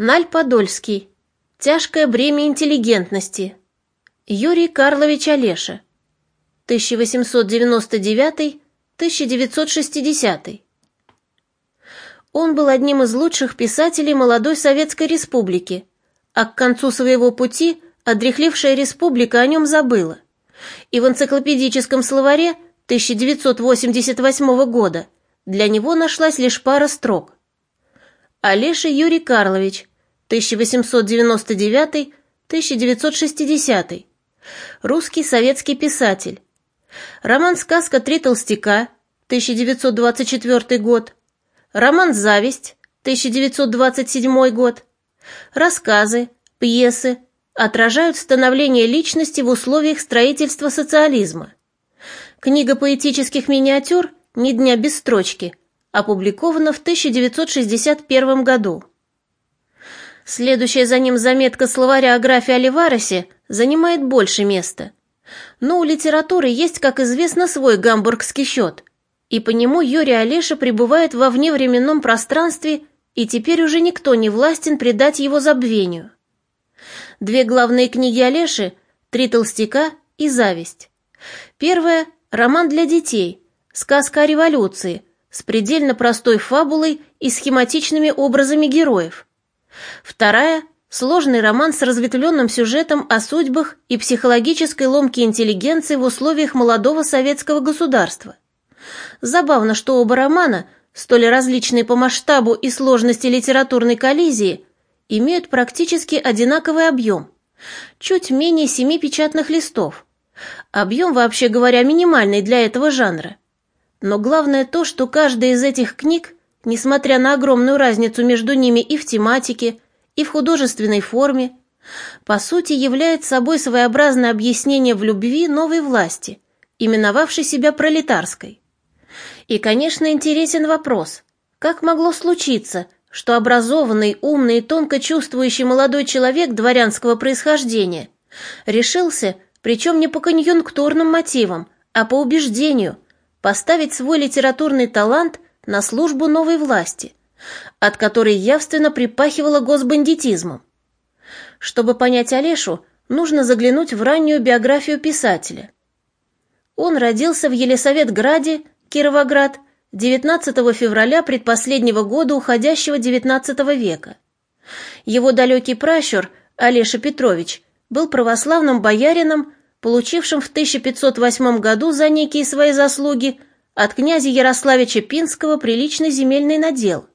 Наль Подольский. Тяжкое бремя интеллигентности. Юрий Карлович Олеша. 1899-1960. Он был одним из лучших писателей молодой Советской Республики, а к концу своего пути одрехлившая республика о нем забыла. И в энциклопедическом словаре 1988 года для него нашлась лишь пара строк. Олеша Юрий Карлович, 1899-1960. Русский советский писатель. Роман «Сказка. Три толстяка», 1924 год. Роман «Зависть», 1927 год. Рассказы, пьесы отражают становление личности в условиях строительства социализма. Книга поэтических миниатюр «Ни дня без строчки» опубликована в 1961 году. Следующая за ним заметка словаря о графе Оливаросе занимает больше места. Но у литературы есть, как известно, свой гамбургский счет, и по нему Юрий Олеша пребывает во вневременном пространстве, и теперь уже никто не властен предать его забвению. Две главные книги Олеши «Три толстяка» и «Зависть». Первая – роман для детей, сказка о революции, с предельно простой фабулой и схематичными образами героев – Вторая – сложный роман с разветвленным сюжетом о судьбах и психологической ломке интеллигенции в условиях молодого советского государства. Забавно, что оба романа, столь различные по масштабу и сложности литературной коллизии, имеют практически одинаковый объем – чуть менее семи печатных листов. Объем, вообще говоря, минимальный для этого жанра. Но главное то, что каждая из этих книг несмотря на огромную разницу между ними и в тематике, и в художественной форме, по сути является собой своеобразное объяснение в любви новой власти, именовавшей себя пролетарской. И, конечно, интересен вопрос, как могло случиться, что образованный, умный и тонко чувствующий молодой человек дворянского происхождения решился, причем не по конъюнктурным мотивам, а по убеждению, поставить свой литературный талант – на службу новой власти, от которой явственно припахивало госбандитизмом. Чтобы понять Олешу, нужно заглянуть в раннюю биографию писателя. Он родился в Елисаветграде, Кировоград, 19 февраля предпоследнего года уходящего XIX века. Его далекий пращур, Олеша Петрович, был православным боярином, получившим в 1508 году за некие свои заслуги от князя Ярославича Пинского приличный земельный надел.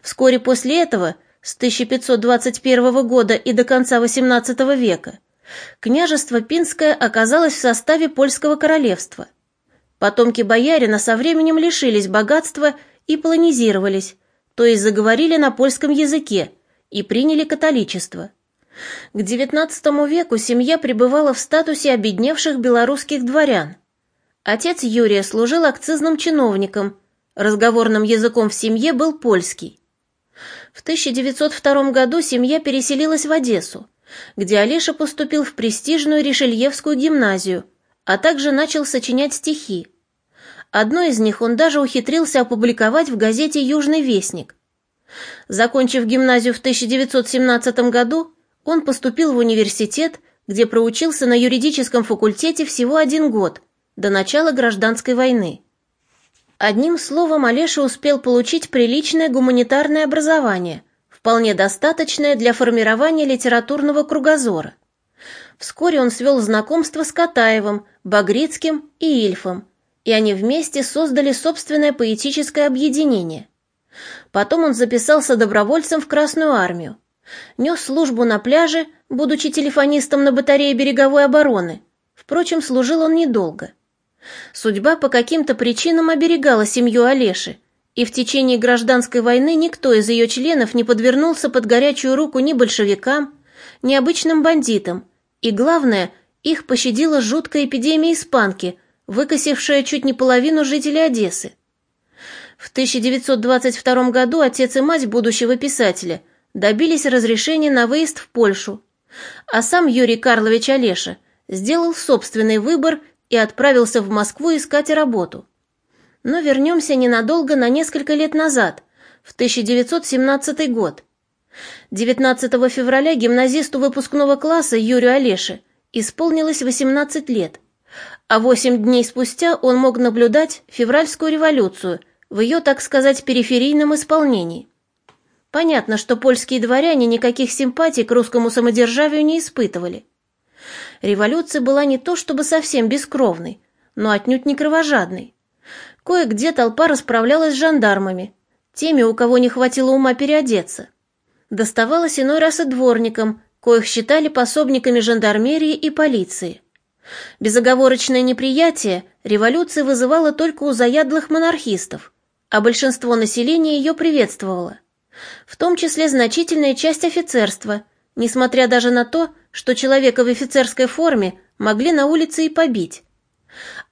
Вскоре после этого, с 1521 года и до конца XVIII века, княжество Пинское оказалось в составе польского королевства. Потомки боярина со временем лишились богатства и полонизировались, то есть заговорили на польском языке и приняли католичество. К XIX веку семья пребывала в статусе обедневших белорусских дворян – Отец Юрия служил акцизным чиновником, разговорным языком в семье был польский. В 1902 году семья переселилась в Одессу, где Олеша поступил в престижную Ришельевскую гимназию, а также начал сочинять стихи. Одно из них он даже ухитрился опубликовать в газете «Южный вестник». Закончив гимназию в 1917 году, он поступил в университет, где проучился на юридическом факультете всего один год – до начала гражданской войны. Одним словом, Олеша успел получить приличное гуманитарное образование, вполне достаточное для формирования литературного кругозора. Вскоре он свел знакомство с Катаевым, Багрицким и Ильфом, и они вместе создали собственное поэтическое объединение. Потом он записался добровольцем в Красную армию, нес службу на пляже, будучи телефонистом на батарее береговой обороны. Впрочем, служил он недолго – Судьба по каким-то причинам оберегала семью Олеши, и в течение гражданской войны никто из ее членов не подвернулся под горячую руку ни большевикам, ни обычным бандитам, и, главное, их пощадила жуткая эпидемия испанки, выкосившая чуть не половину жителей Одессы. В 1922 году отец и мать будущего писателя добились разрешения на выезд в Польшу, а сам Юрий Карлович Олеша сделал собственный выбор и отправился в Москву искать работу. Но вернемся ненадолго на несколько лет назад, в 1917 год. 19 февраля гимназисту выпускного класса Юрию Олеше исполнилось 18 лет, а 8 дней спустя он мог наблюдать февральскую революцию в ее, так сказать, периферийном исполнении. Понятно, что польские дворяне никаких симпатий к русскому самодержавию не испытывали. Революция была не то чтобы совсем бескровной, но отнюдь не кровожадной. Кое-где толпа расправлялась с жандармами, теми, у кого не хватило ума переодеться. Доставалось иной раз и дворникам, коих считали пособниками жандармерии и полиции. Безоговорочное неприятие революции вызывало только у заядлых монархистов, а большинство населения ее приветствовало, в том числе значительная часть офицерства, несмотря даже на то, что человека в офицерской форме могли на улице и побить.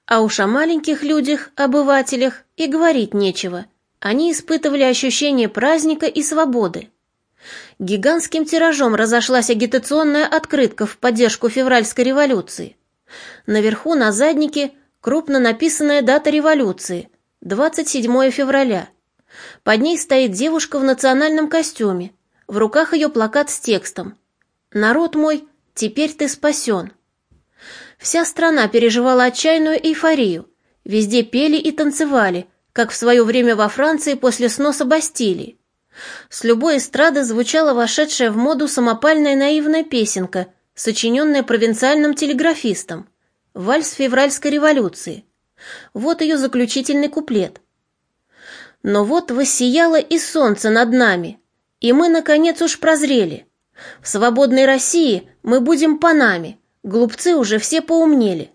А уж о маленьких людях, обывателях, и говорить нечего. Они испытывали ощущение праздника и свободы. Гигантским тиражом разошлась агитационная открытка в поддержку февральской революции. Наверху на заднике крупно написанная дата революции – 27 февраля. Под ней стоит девушка в национальном костюме. В руках ее плакат с текстом «Народ мой, теперь ты спасен». Вся страна переживала отчаянную эйфорию. Везде пели и танцевали, как в свое время во Франции после сноса Бастилии. С любой эстрады звучала вошедшая в моду самопальная наивная песенка, сочиненная провинциальным телеграфистом. Вальс февральской революции. Вот ее заключительный куплет. Но вот воссияло и солнце над нами, и мы, наконец, уж прозрели. В свободной России мы будем панами, Глупцы уже все поумнели.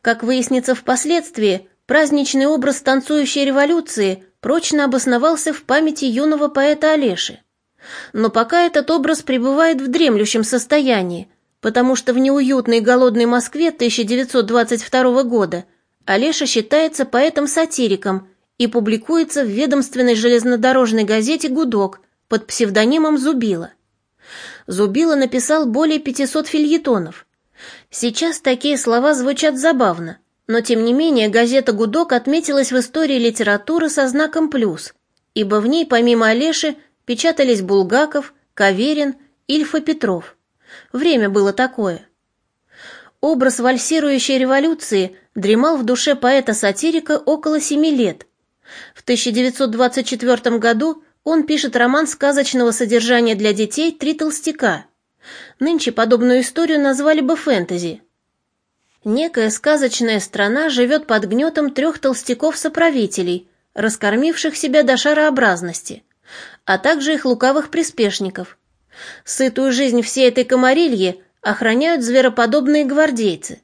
Как выяснится впоследствии, праздничный образ танцующей революции прочно обосновался в памяти юного поэта Олеши. Но пока этот образ пребывает в дремлющем состоянии, потому что в неуютной голодной Москве 1922 года Олеша считается поэтом-сатириком и публикуется в ведомственной железнодорожной газете «Гудок» под псевдонимом Зубила. Зубила написал более 500 фильетонов. Сейчас такие слова звучат забавно, но тем не менее газета «Гудок» отметилась в истории литературы со знаком «плюс», ибо в ней помимо Олеши печатались Булгаков, Каверин, Ильф и Петров. Время было такое. Образ вальсирующей революции дремал в душе поэта-сатирика около семи лет. В 1924 году он пишет роман сказочного содержания для детей «Три толстяка». Нынче подобную историю назвали бы фэнтези. Некая сказочная страна живет под гнетом трех толстяков-соправителей, раскормивших себя до шарообразности, а также их лукавых приспешников. Сытую жизнь всей этой комарильи охраняют звероподобные гвардейцы.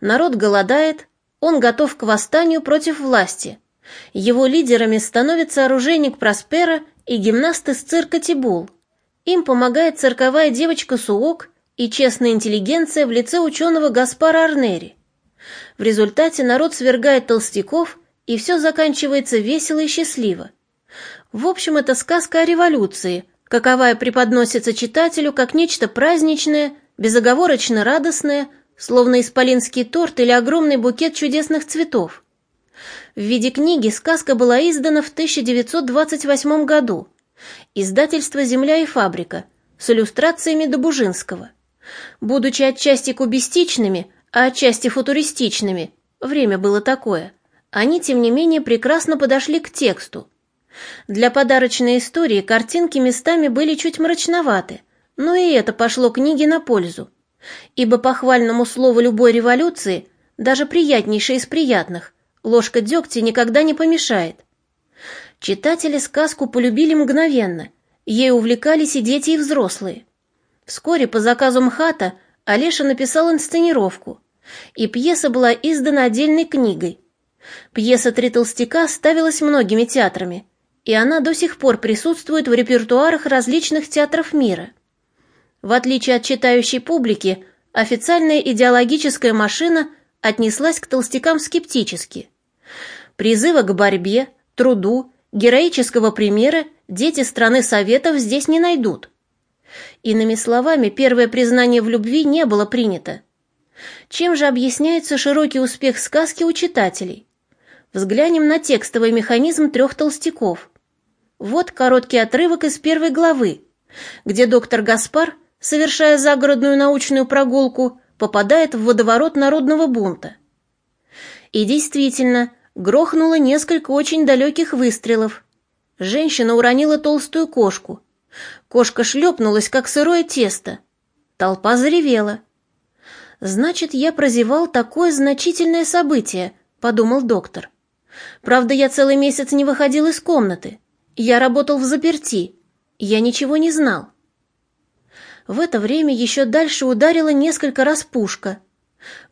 Народ голодает, он готов к восстанию против власти – его лидерами становятся оружейник Проспера и гимнаст из цирка Тибул. Им помогает цирковая девочка Суок и честная интеллигенция в лице ученого Гаспара Арнери. В результате народ свергает толстяков, и все заканчивается весело и счастливо. В общем, это сказка о революции, каковая преподносится читателю как нечто праздничное, безоговорочно радостное, словно исполинский торт или огромный букет чудесных цветов. В виде книги сказка была издана в 1928 году. Издательство «Земля и фабрика» с иллюстрациями Добужинского. Будучи отчасти кубистичными, а отчасти футуристичными, время было такое, они, тем не менее, прекрасно подошли к тексту. Для подарочной истории картинки местами были чуть мрачноваты, но и это пошло книге на пользу, ибо похвальному слову любой революции, даже приятнейшей из приятных, ложка дегтя никогда не помешает. Читатели сказку полюбили мгновенно, ей увлекались и дети, и взрослые. Вскоре по заказу МХАТа Олеша написал инсценировку, и пьеса была издана отдельной книгой. Пьеса «Три толстяка» ставилась многими театрами, и она до сих пор присутствует в репертуарах различных театров мира. В отличие от читающей публики, официальная идеологическая машина отнеслась к толстякам скептически. Призыва к борьбе, труду, героического примера дети страны Советов здесь не найдут. Иными словами, первое признание в любви не было принято. Чем же объясняется широкий успех сказки у читателей? Взглянем на текстовый механизм трех толстяков. Вот короткий отрывок из первой главы, где доктор Гаспар, совершая загородную научную прогулку, попадает в водоворот народного бунта. И действительно, грохнуло несколько очень далеких выстрелов. Женщина уронила толстую кошку. Кошка шлепнулась, как сырое тесто. Толпа заревела. «Значит, я прозевал такое значительное событие», — подумал доктор. «Правда, я целый месяц не выходил из комнаты. Я работал в заперти. Я ничего не знал». В это время еще дальше ударило несколько раз пушка.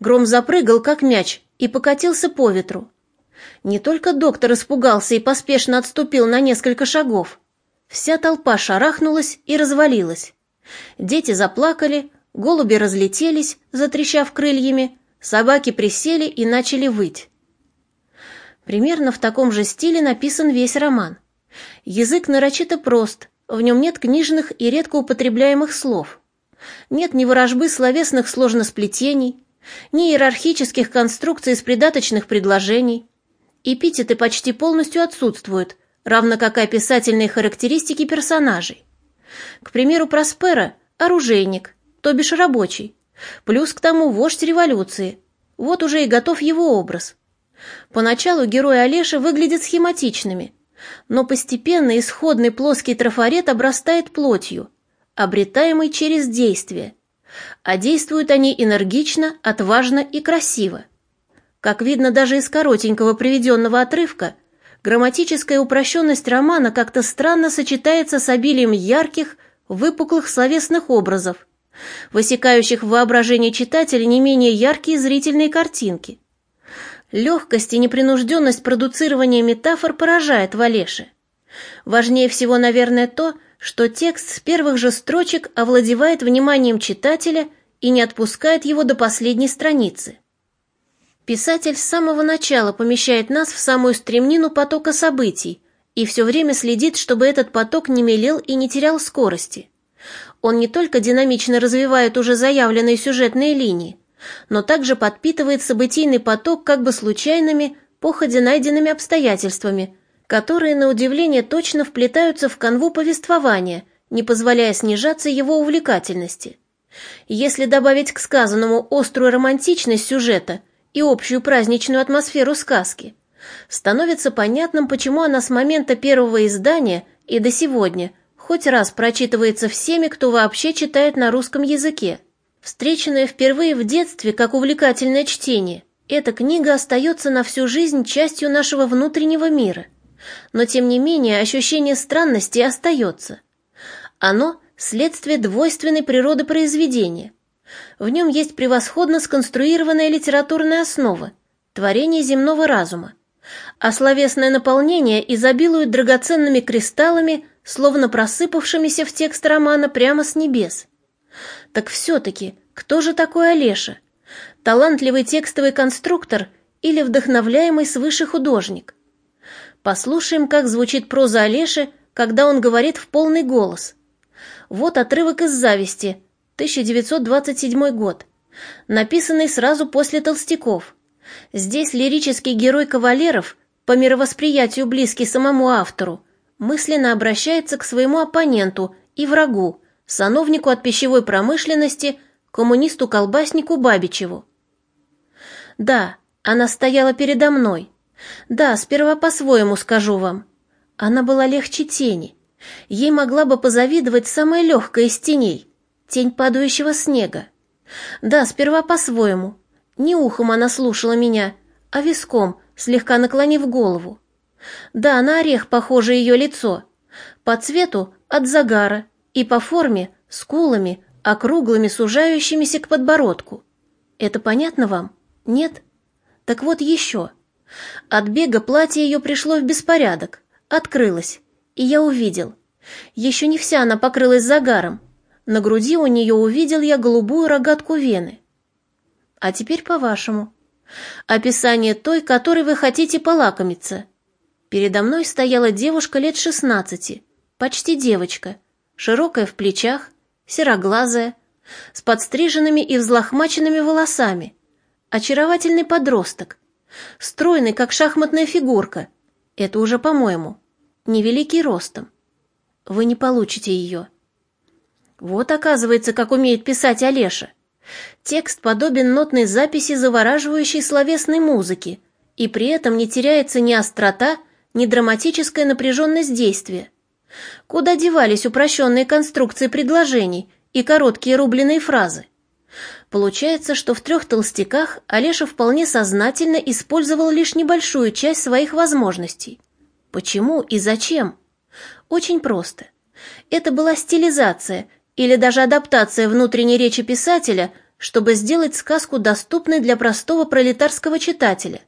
Гром запрыгал, как мяч, и покатился по ветру. Не только доктор испугался и поспешно отступил на несколько шагов. Вся толпа шарахнулась и развалилась. Дети заплакали, голуби разлетелись, затрещав крыльями, собаки присели и начали выть. Примерно в таком же стиле написан весь роман. Язык нарочито прост, в нем нет книжных и редко употребляемых слов. Нет ни ворожбы словесных сложносплетений, ни иерархических конструкций из придаточных предложений. Эпитеты почти полностью отсутствуют, равно как и описательные характеристики персонажей. К примеру, Проспера – оружейник, то бишь рабочий, плюс к тому вождь революции. Вот уже и готов его образ. Поначалу герои Олеши выглядят схематичными, но постепенно исходный плоский трафарет обрастает плотью, обретаемый через действие, а действуют они энергично, отважно и красиво. Как видно даже из коротенького приведенного отрывка, грамматическая упрощенность романа как-то странно сочетается с обилием ярких, выпуклых словесных образов, высекающих в воображении читателя не менее яркие зрительные картинки – Легкость и непринужденность продуцирования метафор поражает Валеше. Важнее всего, наверное, то, что текст с первых же строчек овладевает вниманием читателя и не отпускает его до последней страницы. Писатель с самого начала помещает нас в самую стремнину потока событий и все время следит, чтобы этот поток не мелел и не терял скорости. Он не только динамично развивает уже заявленные сюжетные линии, но также подпитывает событийный поток как бы случайными, походе найденными обстоятельствами, которые, на удивление, точно вплетаются в канву повествования, не позволяя снижаться его увлекательности. Если добавить к сказанному острую романтичность сюжета и общую праздничную атмосферу сказки, становится понятным, почему она с момента первого издания и до сегодня хоть раз прочитывается всеми, кто вообще читает на русском языке. Встреченная впервые в детстве как увлекательное чтение, эта книга остается на всю жизнь частью нашего внутреннего мира. Но тем не менее ощущение странности остается. Оно – следствие двойственной природы произведения. В нем есть превосходно сконструированная литературная основа – творение земного разума. А словесное наполнение изобилует драгоценными кристаллами, словно просыпавшимися в текст романа прямо с небес – так все-таки, кто же такой Олеша? Талантливый текстовый конструктор или вдохновляемый свыше художник? Послушаем, как звучит проза Олеши, когда он говорит в полный голос. Вот отрывок из «Зависти», 1927 год, написанный сразу после «Толстяков». Здесь лирический герой Кавалеров, по мировосприятию близкий самому автору, мысленно обращается к своему оппоненту и врагу, сановнику от пищевой промышленности, коммунисту-колбаснику Бабичеву. Да, она стояла передо мной. Да, сперва по-своему скажу вам. Она была легче тени. Ей могла бы позавидовать самая легкая из теней, тень падающего снега. Да, сперва по-своему. Не ухом она слушала меня, а виском, слегка наклонив голову. Да, на орех похоже ее лицо. По цвету от загара, и по форме скулами, округлыми, сужающимися к подбородку. Это понятно вам? Нет? Так вот еще. От бега платье ее пришло в беспорядок, открылось, и я увидел. Еще не вся она покрылась загаром. На груди у нее увидел я голубую рогатку вены. А теперь по-вашему. Описание той, которой вы хотите полакомиться. Передо мной стояла девушка лет шестнадцати, почти девочка, широкая в плечах, сероглазая, с подстриженными и взлохмаченными волосами, очаровательный подросток, стройный, как шахматная фигурка, это уже по-моему. невеликий ростом. Вы не получите ее. Вот оказывается, как умеет писать Олеша. Текст подобен нотной записи завораживающей словесной музыки, и при этом не теряется ни острота, ни драматическая напряженность действия. Куда девались упрощенные конструкции предложений и короткие рубленые фразы? Получается, что в трех толстяках Олеша вполне сознательно использовал лишь небольшую часть своих возможностей. Почему и зачем? Очень просто. Это была стилизация или даже адаптация внутренней речи писателя, чтобы сделать сказку доступной для простого пролетарского читателя,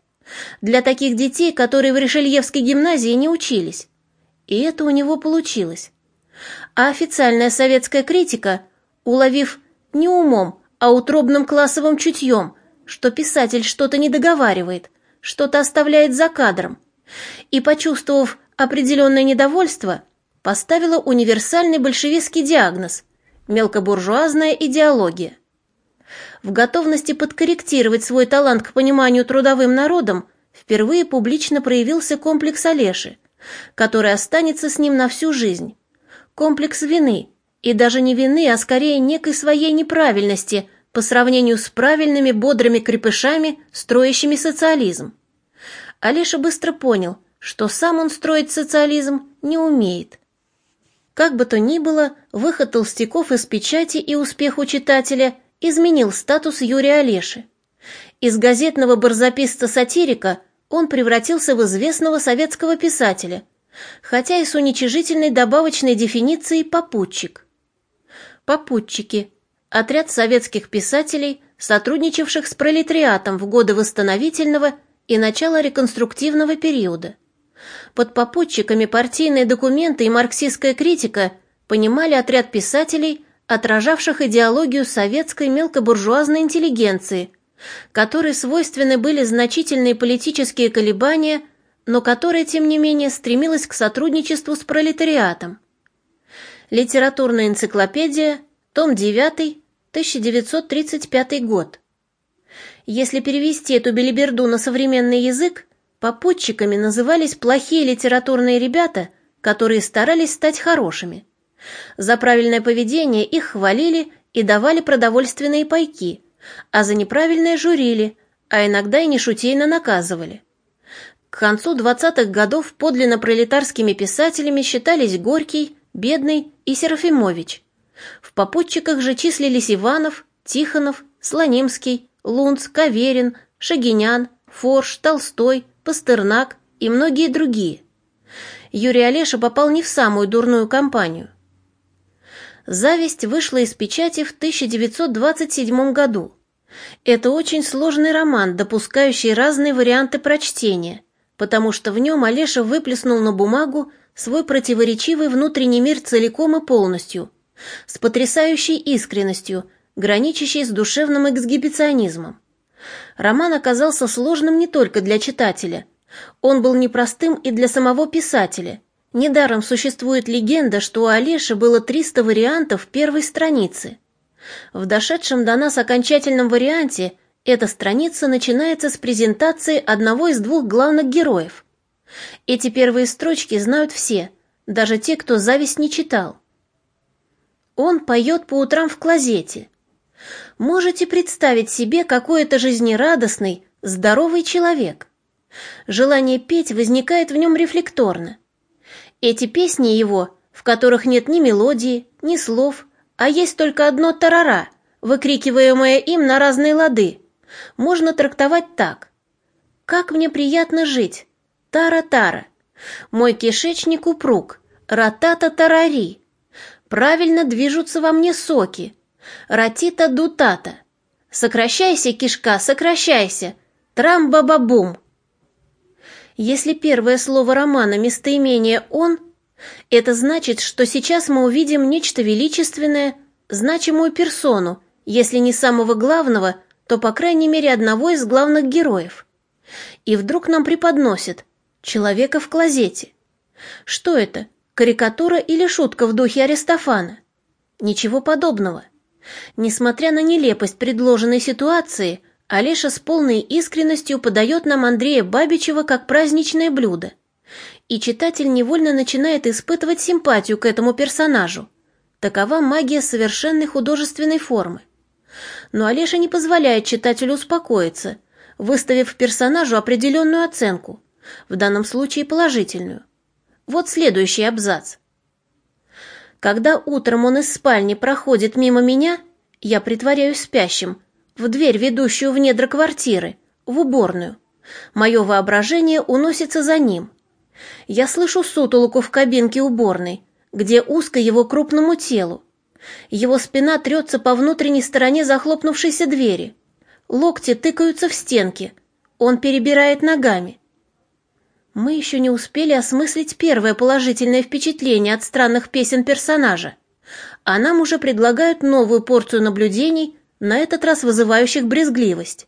для таких детей, которые в Решельевской гимназии не учились. И это у него получилось. А официальная советская критика, уловив не умом, а утробным классовым чутьем, что писатель что-то не договаривает, что-то оставляет за кадром, и, почувствовав определенное недовольство, поставила универсальный большевистский диагноз – мелкобуржуазная идеология. В готовности подкорректировать свой талант к пониманию трудовым народом впервые публично проявился комплекс Олеши, который останется с ним на всю жизнь. Комплекс вины – и даже не вины, а скорее некой своей неправильности по сравнению с правильными бодрыми крепышами, строящими социализм. Алеша быстро понял, что сам он строить социализм не умеет. Как бы то ни было, выход толстяков из печати и успех у читателя изменил статус Юрия Олеши. Из газетного барзаписца-сатирика он превратился в известного советского писателя, хотя и с уничижительной добавочной дефиницией «попутчик». Попутчики. Отряд советских писателей, сотрудничавших с пролетариатом в годы восстановительного и начала реконструктивного периода. Под попутчиками партийные документы и марксистская критика понимали отряд писателей, отражавших идеологию советской мелкобуржуазной интеллигенции, которой свойственны были значительные политические колебания, но которая, тем не менее, стремилась к сотрудничеству с пролетариатом. Литературная энциклопедия, том 9, 1935 год. Если перевести эту белиберду на современный язык, попутчиками назывались плохие литературные ребята, которые старались стать хорошими. За правильное поведение их хвалили и давали продовольственные пайки, а за неправильное журили, а иногда и нешутейно наказывали. К концу 20-х годов подлинно пролетарскими писателями считались Горький, Бедный и Серафимович. В попутчиках же числились Иванов, Тихонов, Слонимский, Лунц, Каверин, Шагинян, Форш, Толстой, Пастернак и многие другие. Юрий Олеша попал не в самую дурную компанию. «Зависть» вышла из печати в 1927 году. Это очень сложный роман, допускающий разные варианты прочтения, потому что в нем Олеша выплеснул на бумагу свой противоречивый внутренний мир целиком и полностью, с потрясающей искренностью, граничащей с душевным эксгибиционизмом. Роман оказался сложным не только для читателя. Он был непростым и для самого писателя. Недаром существует легенда, что у Олеши было 300 вариантов первой страницы. В дошедшем до нас окончательном варианте эта страница начинается с презентации одного из двух главных героев – эти первые строчки знают все, даже те, кто зависть не читал. Он поет по утрам в клозете. Можете представить себе, какой это жизнерадостный, здоровый человек. Желание петь возникает в нем рефлекторно. Эти песни его, в которых нет ни мелодии, ни слов, а есть только одно тарара, выкрикиваемое им на разные лады, можно трактовать так. «Как мне приятно жить, Тара-тара. Мой кишечник упруг. Ратата-тарари. Правильно движутся во мне соки. Ратита-дутата. Сокращайся, кишка, сокращайся. Трам-баба-бум. Если первое слово романа местоимение «он», это значит, что сейчас мы увидим нечто величественное, значимую персону, если не самого главного, то, по крайней мере, одного из главных героев. И вдруг нам преподносят Человека в клозете. Что это, карикатура или шутка в духе Аристофана? Ничего подобного. Несмотря на нелепость предложенной ситуации, Алеша с полной искренностью подает нам Андрея Бабичева как праздничное блюдо. и читатель невольно начинает испытывать симпатию к этому персонажу. Такова магия совершенной художественной формы. Но Олеша не позволяет читателю успокоиться, выставив персонажу определенную оценку, в данном случае положительную. Вот следующий абзац. Когда утром он из спальни проходит мимо меня, я притворяюсь спящим, в дверь, ведущую в недра квартиры, в уборную. Мое воображение уносится за ним. Я слышу сутолоку в кабинке уборной, где узко его крупному телу. Его спина трется по внутренней стороне захлопнувшейся двери. Локти тыкаются в стенки. Он перебирает ногами. Мы еще не успели осмыслить первое положительное впечатление от странных песен персонажа, а нам уже предлагают новую порцию наблюдений, на этот раз вызывающих брезгливость.